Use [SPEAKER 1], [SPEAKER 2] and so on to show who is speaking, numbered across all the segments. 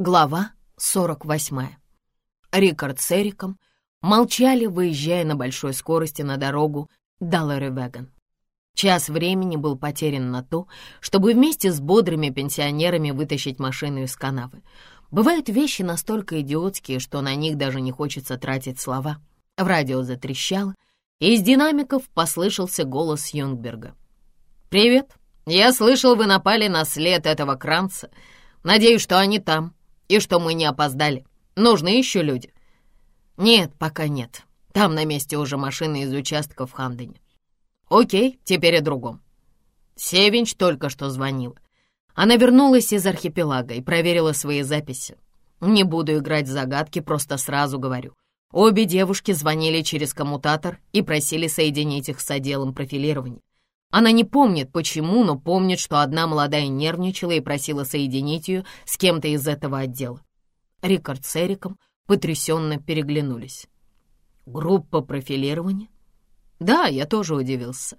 [SPEAKER 1] Глава 48. Рикард с Эриком молчали, выезжая на большой скорости на дорогу Даллари-Веган. Час времени был потерян на то, чтобы вместе с бодрыми пенсионерами вытащить машину из канавы. Бывают вещи настолько идиотские, что на них даже не хочется тратить слова. В радио затрещало, и из динамиков послышался голос Юнгберга. «Привет! Я слышал, вы напали на след этого Кранца. Надеюсь, что они там, и что мы не опоздали. Нужны еще люди?» «Нет, пока нет. Там на месте уже машины из участка в Хандене». «Окей, теперь о другом». Севинч только что звонила. Она вернулась из архипелага и проверила свои записи. Не буду играть в загадки, просто сразу говорю. Обе девушки звонили через коммутатор и просили соединить их с отделом профилирования. Она не помнит, почему, но помнит, что одна молодая нервничала и просила соединить ее с кем-то из этого отдела. Рикард с Эриком потрясенно переглянулись. «Группа профилирования?» «Да, я тоже удивился.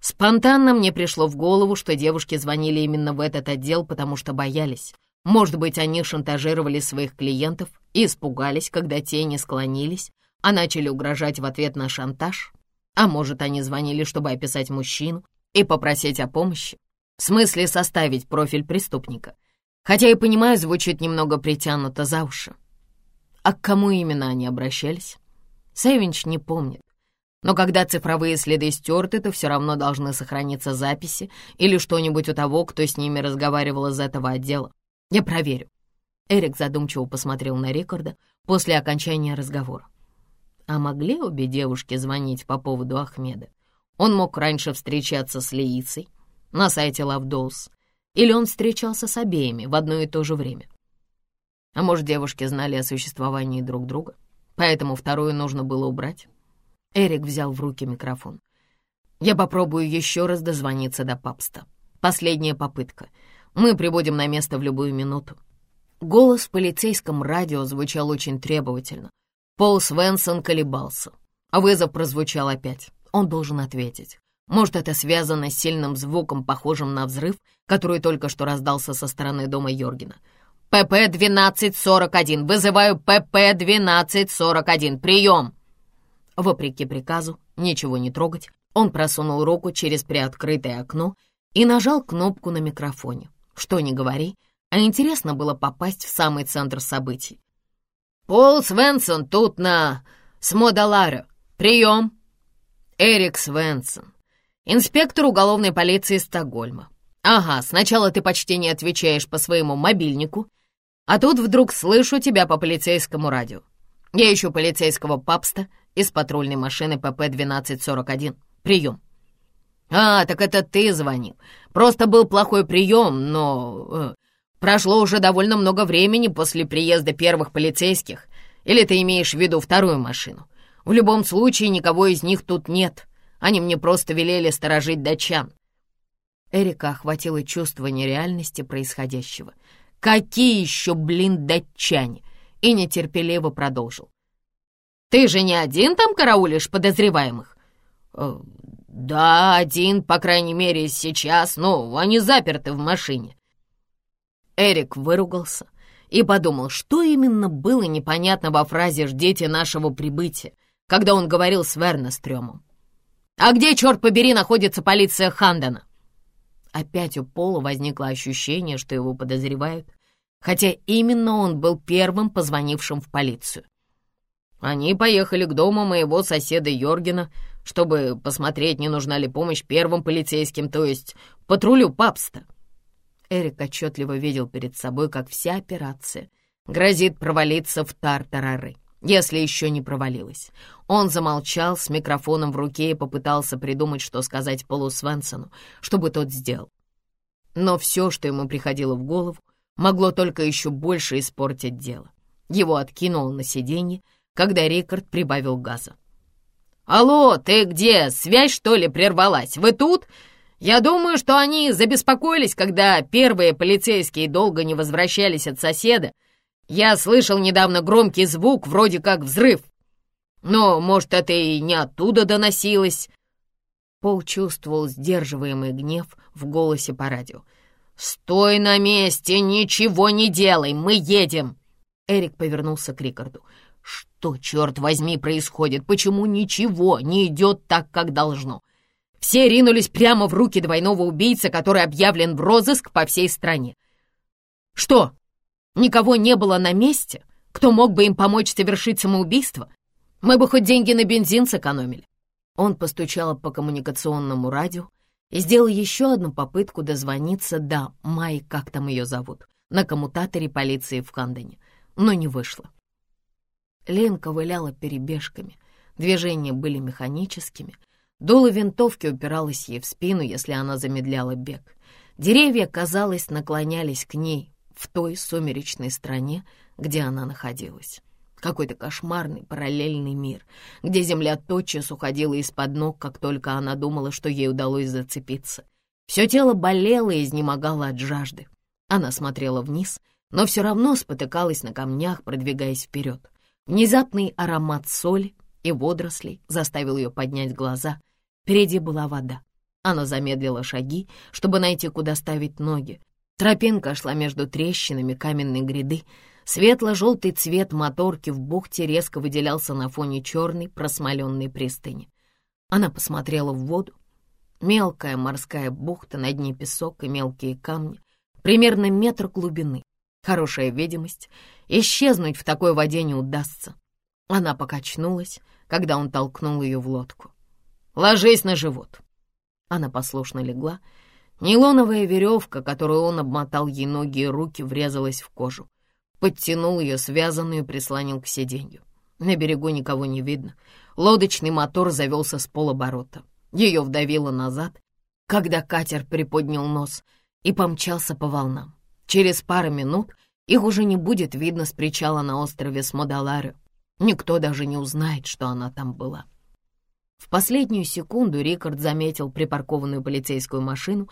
[SPEAKER 1] Спонтанно мне пришло в голову, что девушки звонили именно в этот отдел, потому что боялись. Может быть, они шантажировали своих клиентов и испугались, когда те не склонились, а начали угрожать в ответ на шантаж. А может, они звонили, чтобы описать мужчину и попросить о помощи. В смысле составить профиль преступника. Хотя и понимаю, звучит немного притянуто за уши. А к кому именно они обращались? Сэвинч не помнит. Но когда цифровые следы стерты, то все равно должны сохраниться записи или что-нибудь у того, кто с ними разговаривал из этого отдела. Я проверю. Эрик задумчиво посмотрел на Рикарда после окончания разговора. А могли обе девушки звонить по поводу Ахмеда? Он мог раньше встречаться с Леицей на сайте Лавдоус, или он встречался с обеими в одно и то же время. А может, девушки знали о существовании друг друга, поэтому вторую нужно было убрать? Эрик взял в руки микрофон. «Я попробую еще раз дозвониться до папста. Последняя попытка. Мы прибудем на место в любую минуту». Голос в полицейском радио звучал очень требовательно. Пол Свенсон колебался. А вызов прозвучал опять. Он должен ответить. Может, это связано с сильным звуком, похожим на взрыв, который только что раздался со стороны дома Йоргена. «ПП-1241! Вызываю ПП-1241! Прием!» Вопреки приказу ничего не трогать, он просунул руку через приоткрытое окно и нажал кнопку на микрофоне. Что ни говори, а интересно было попасть в самый центр событий. «Пол Свенсон тут на Смодаларе. Прием!» «Эрик Свенсон, инспектор уголовной полиции Стокгольма. Ага, сначала ты почти не отвечаешь по своему мобильнику, а тут вдруг слышу тебя по полицейскому радио. Я ищу полицейского папста из патрульной машины ПП-1241. Прием!» «А, так это ты звонил. Просто был плохой прием, но... Прошло уже довольно много времени после приезда первых полицейских. Или ты имеешь в виду вторую машину? В любом случае, никого из них тут нет. Они мне просто велели сторожить датчан». Эрика охватило чувство нереальности происходящего. «Какие еще, блин, датчане?» И нетерпеливо продолжил. «Ты же не один там караулишь подозреваемых?» «Э, «Да, один, по крайней мере, сейчас, но они заперты в машине. Эрик выругался и подумал, что именно было непонятно во фразе «ждите нашего прибытия», когда он говорил с Вернестрёмом. «А где, черт побери, находится полиция Хандена?» Опять у Пола возникло ощущение, что его подозревают, хотя именно он был первым позвонившим в полицию. Они поехали к дому моего соседа Йоргена, чтобы посмотреть, не нужна ли помощь первым полицейским, то есть патрулю папста. Эрик отчетливо видел перед собой, как вся операция грозит провалиться в тартарары, если еще не провалилась. Он замолчал с микрофоном в руке и попытался придумать, что сказать Полу Свенсону, чтобы тот сделал. Но все, что ему приходило в голову, могло только еще больше испортить дело. Его откинуло на сиденье, когда Рикард прибавил газа. «Алло, ты где? Связь, что ли, прервалась? Вы тут? Я думаю, что они забеспокоились, когда первые полицейские долго не возвращались от соседа. Я слышал недавно громкий звук, вроде как взрыв. Но, может, это и не оттуда доносилось. Пол чувствовал сдерживаемый гнев в голосе по радио. «Стой на месте, ничего не делай, мы едем!» Эрик повернулся к Рикарду. «Что, черт возьми, происходит? Почему ничего не идет так, как должно?» Все ринулись прямо в руки двойного убийцы, который объявлен в розыск по всей стране. «Что, никого не было на месте, кто мог бы им помочь совершить самоубийство? Мы бы хоть деньги на бензин сэкономили». Он постучал по коммуникационному радио и сделал еще одну попытку дозвониться до Май, как там ее зовут, на коммутаторе полиции в Кандоне, но не вышло. Лен ковыляла перебежками, движения были механическими, дуло винтовки упиралось ей в спину, если она замедляла бег. Деревья, казалось, наклонялись к ней в той сумеречной стране, где она находилась. Какой-то кошмарный параллельный мир, где земля тотчас уходила из-под ног, как только она думала, что ей удалось зацепиться. Все тело болело и изнемогало от жажды. Она смотрела вниз, но все равно спотыкалась на камнях, продвигаясь вперед. Внезапный аромат соли и водорослей заставил ее поднять глаза. Впереди была вода. Она замедлила шаги, чтобы найти, куда ставить ноги. Тропинка шла между трещинами каменной гряды. Светло-желтый цвет моторки в бухте резко выделялся на фоне черной просмоленной пристани. Она посмотрела в воду. Мелкая морская бухта, на дне песок и мелкие камни, примерно метр глубины. Хорошая видимость. Исчезнуть в такой воде не удастся. Она покачнулась, когда он толкнул ее в лодку. «Ложись на живот!» Она послушно легла. Нейлоновая веревка, которую он обмотал ей ноги и руки, врезалась в кожу. Подтянул ее связанную и прислонил к сиденью. На берегу никого не видно. Лодочный мотор завелся с полоборота. Ее вдавило назад, когда катер приподнял нос и помчался по волнам. Через пару минут их уже не будет видно с причала на острове Смодаларе. Никто даже не узнает, что она там была. В последнюю секунду Рикард заметил припаркованную полицейскую машину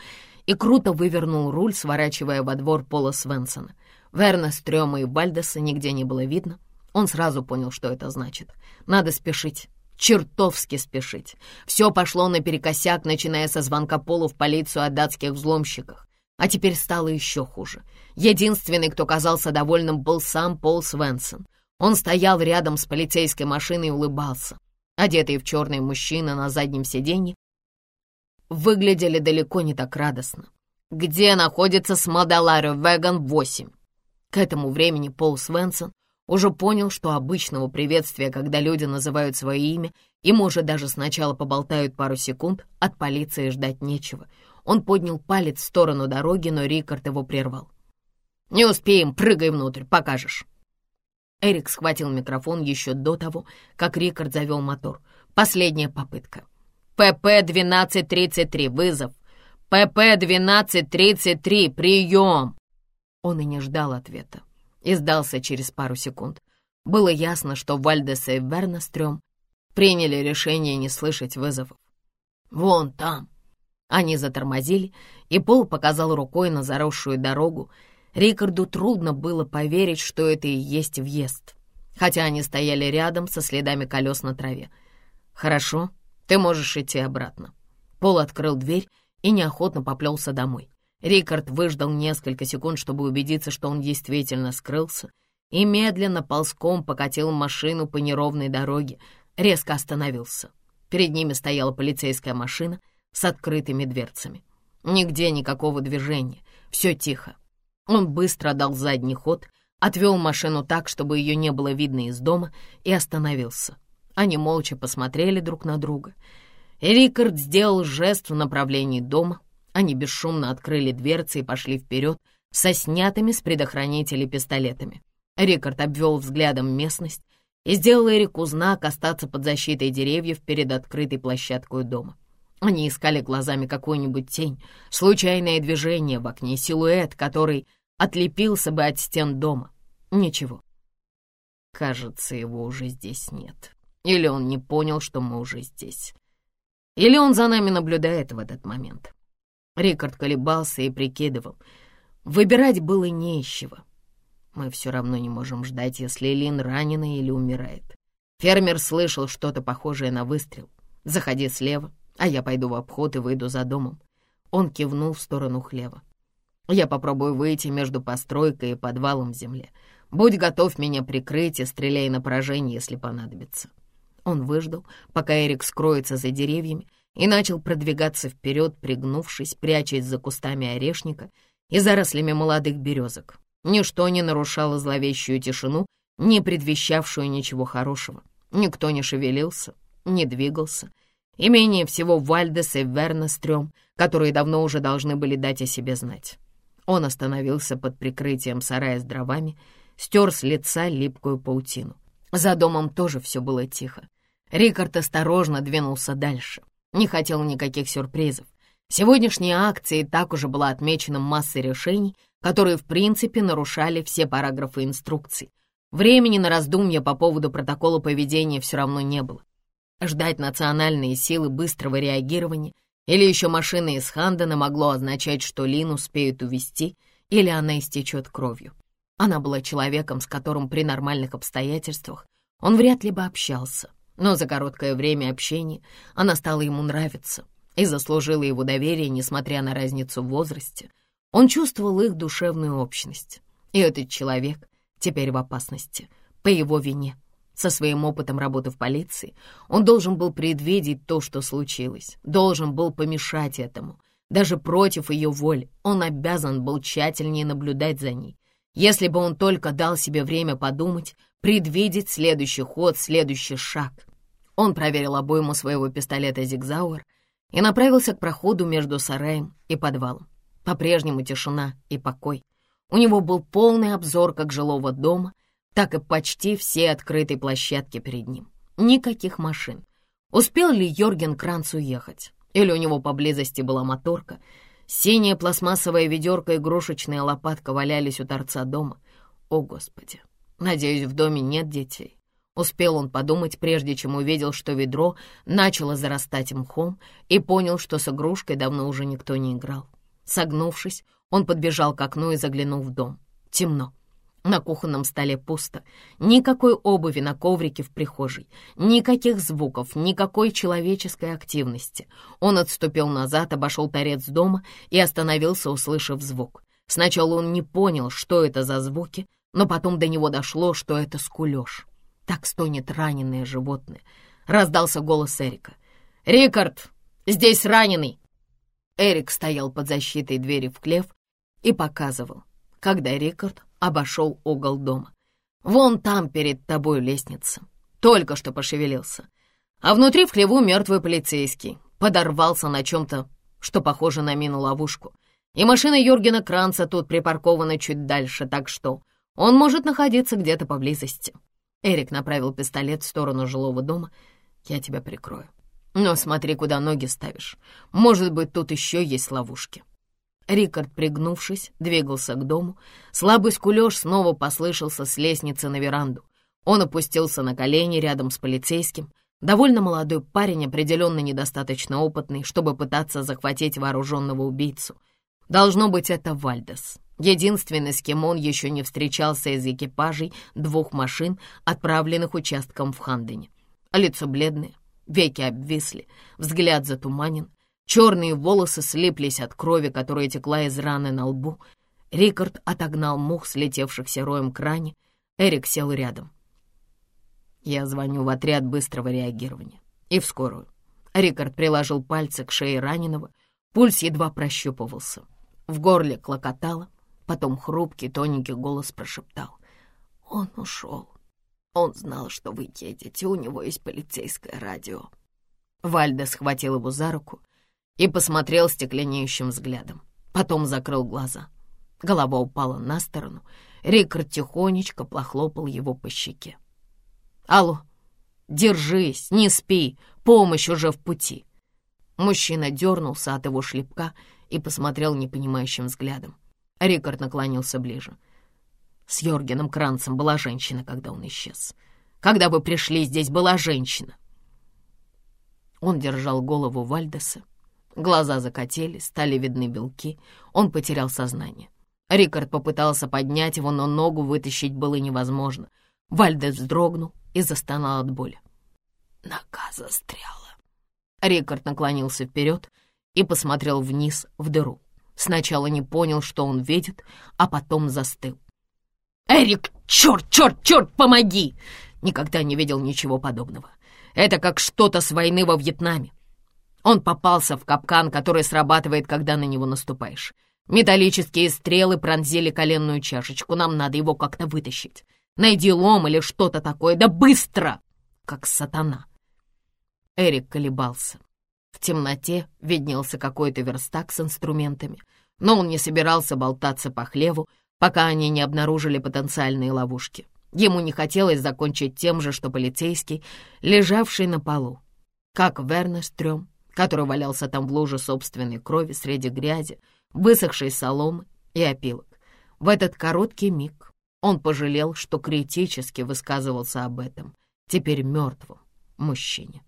[SPEAKER 1] и круто вывернул руль, сворачивая во двор Пола Свенсона. Верна, Стрёма и Бальдеса нигде не было видно. Он сразу понял, что это значит. Надо спешить. Чертовски спешить. Все пошло наперекосяк, начиная со звонка Полу в полицию о датских взломщиках. А теперь стало еще хуже. Единственный, кто казался довольным, был сам Пол Свенсон. Он стоял рядом с полицейской машиной и улыбался. Одетые в черный мужчина на заднем сиденье выглядели далеко не так радостно. «Где находится Смодаларио Веган 8?» К этому времени Пол Свенсон уже понял, что обычного приветствия, когда люди называют свое имя, и, может, даже сначала поболтают пару секунд, от полиции ждать нечего — он поднял палец в сторону дороги, но Рикард его прервал. «Не успеем, прыгай внутрь, покажешь». Эрик схватил микрофон еще до того, как Рикард завел мотор. Последняя попытка. «ПП-1233, вызов! ПП-1233, прием!» Он и не ждал ответа. И сдался через пару секунд. Было ясно, что Вальдес и Вернострём приняли решение не слышать вызовов. «Вон там, они затормозили, и Пол показал рукой на заросшую дорогу. Рикарду трудно было поверить, что это и есть въезд, хотя они стояли рядом со следами колес на траве. «Хорошо, ты можешь идти обратно». Пол открыл дверь и неохотно поплелся домой. Рикард выждал несколько секунд, чтобы убедиться, что он действительно скрылся, и медленно ползком покатил машину по неровной дороге, резко остановился. Перед ними стояла полицейская машина — с открытыми дверцами. Нигде никакого движения, все тихо. Он быстро дал задний ход, отвел машину так, чтобы ее не было видно из дома, и остановился. Они молча посмотрели друг на друга. Рикард сделал жест в направлении дома. Они бесшумно открыли дверцы и пошли вперед со снятыми с предохранителей пистолетами. Рикард обвел взглядом местность и сделал Эрику знак остаться под защитой деревьев перед открытой площадкой дома. Они искали глазами какую-нибудь тень, случайное движение в окне, силуэт, который отлепился бы от стен дома. Ничего. Кажется, его уже здесь нет. Или он не понял, что мы уже здесь. Или он за нами наблюдает в этот момент. Рикард колебался и прикидывал. Выбирать было не из чего. Мы все равно не можем ждать, если Лин ранена или умирает. Фермер слышал что-то похожее на выстрел. Заходи слева, а я пойду в обход и выйду за домом. Он кивнул в сторону хлева. Я попробую выйти между постройкой и подвалом в земле. Будь готов меня прикрыть и стреляй на поражение, если понадобится». Он выждал, пока Эрик скроется за деревьями, и начал продвигаться вперед, пригнувшись, прячась за кустами орешника и зарослями молодых березок. Ничто не нарушало зловещую тишину, не предвещавшую ничего хорошего. Никто не шевелился, не двигался. И менее всего Вальдес и Вернестрём, которые давно уже должны были дать о себе знать. Он остановился под прикрытием сарая с дровами, стер с лица липкую паутину. За домом тоже все было тихо. Рикард осторожно двинулся дальше. Не хотел никаких сюрпризов. Сегодняшняя акция и так уже была отмечена массой решений, которые в принципе нарушали все параграфы инструкций. Времени на раздумья по поводу протокола поведения все равно не было. Ждать национальные силы быстрого реагирования или еще машины из Хандена могло означать, что Лин успеют увезти или она истечет кровью. Она была человеком, с которым при нормальных обстоятельствах он вряд ли бы общался, но за короткое время общения она стала ему нравиться и заслужила его доверие, несмотря на разницу в возрасте. Он чувствовал их душевную общность, и этот человек теперь в опасности по его вине. Со своим опытом работы в полиции он должен был предвидеть то, что случилось, должен был помешать этому. Даже против ее воли он обязан был тщательнее наблюдать за ней. Если бы он только дал себе время подумать, предвидеть следующий ход, следующий шаг. Он проверил обойму своего пистолета «Зигзауэр» и направился к проходу между сараем и подвалом. По-прежнему тишина и покой. У него был полный обзор как жилого дома, так и почти все открытые площадки перед ним. Никаких машин. Успел ли Йорген Кранц уехать? Или у него поблизости была моторка? Синяя пластмассовая ведерко и игрушечная лопатка валялись у торца дома. О, Господи! Надеюсь, в доме нет детей. Успел он подумать, прежде чем увидел, что ведро начало зарастать мхом, и понял, что с игрушкой давно уже никто не играл. Согнувшись, он подбежал к окну и заглянул в дом. Темно. На кухонном столе пусто. Никакой обуви на коврике в прихожей. Никаких звуков, никакой человеческой активности. Он отступил назад, обошел торец дома и остановился, услышав звук. Сначала он не понял, что это за звуки, но потом до него дошло, что это скулёж. Так стонет раненое животное. Раздался голос Эрика. «Рикард, здесь раненый!» Эрик стоял под защитой двери в хлев и показывал, когда Рикард обошел угол дома. «Вон там перед тобой лестница. Только что пошевелился. А внутри в хлеву мертвый полицейский. Подорвался на чем-то, что похоже на мину-ловушку. И машина Юргена Кранца тут припаркована чуть дальше, так что он может находиться где-то поблизости». Эрик направил пистолет в сторону жилого дома. «Я тебя прикрою. Но смотри, куда ноги ставишь. Может быть, тут еще есть ловушки». Рикард, пригнувшись, двигался к дому. Слабый скулёж снова послышался с лестницы на веранду. Он опустился на колени рядом с полицейским. Довольно молодой парень, определенно недостаточно опытный, чтобы пытаться захватить вооруженного убийцу. Должно быть, это Вальдес. Единственный, с кем он еще не встречался из экипажей двух машин, отправленных участком в Хандене. Лицо бледное, веки обвисли, взгляд затуманен. Черные волосы слиплись от крови, которая текла из раны на лбу. Рикард отогнал мух, слетевшихся роем к ране. Эрик сел рядом. Я звоню в отряд быстрого реагирования. И в скорую. Рикард приложил пальцы к шее раненого. Пульс едва прощупывался. В горле клокотало. Потом хрупкий, тоненький голос прошептал. Он ушел. Он знал, что вы едете, у него есть полицейское радио. Вальда схватил его за руку и посмотрел стекленеющим взглядом. Потом закрыл глаза. Голова упала на сторону. Рикард тихонечко похлопал его по щеке. «Алло, держись, не спи, помощь уже в пути». Мужчина дернулся от его шлепка и посмотрел непонимающим взглядом. Рикард наклонился ближе. С Йоргеном Кранцем была женщина, когда он исчез. Когда вы пришли, здесь была женщина. Он держал голову Вальдеса, Глаза закатились, стали видны белки. Он потерял сознание. Рикард попытался поднять его, но ногу вытащить было невозможно. Вальдес вздрогнул и застонал от боли. Нога застряла. Рикард наклонился вперед и посмотрел вниз в дыру. Сначала не понял, что он видит, а потом застыл. «Эрик, черт, черт, черт, помоги!» Никогда не видел ничего подобного. Это как что-то с войны во Вьетнаме. Он попался в капкан, который срабатывает, когда на него наступаешь. Металлические стрелы пронзили коленную чашечку. Нам надо его как-то вытащить. Найди лом или что-то такое. Да быстро! Как сатана. Эрик колебался. В темноте виднелся какой-то верстак с инструментами, но он не собирался болтаться по хлеву, пока они не обнаружили потенциальные ловушки. Ему не хотелось закончить тем же, что полицейский, лежавший на полу. Как Вернестрём, который валялся там в луже собственной крови среди грязи, высохшей соломы и опилок. В этот короткий миг он пожалел, что критически высказывался об этом, теперь мертвом мужчине.